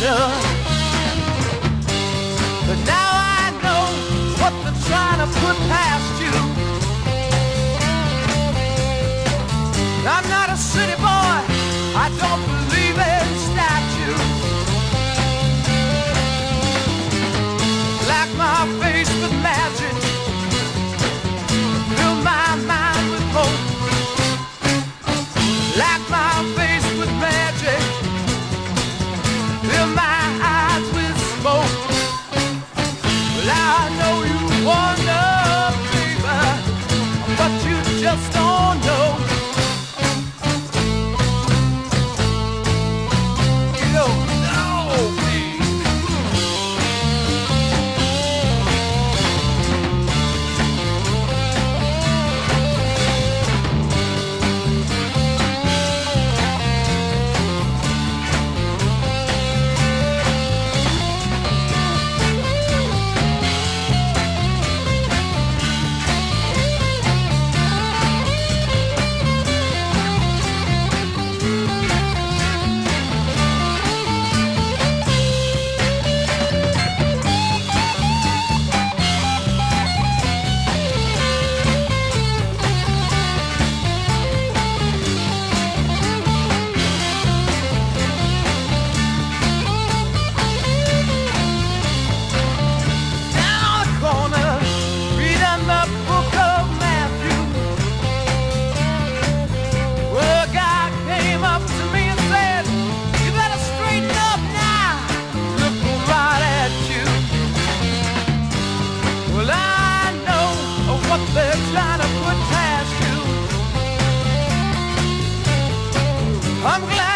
better. don't know. I'm glad.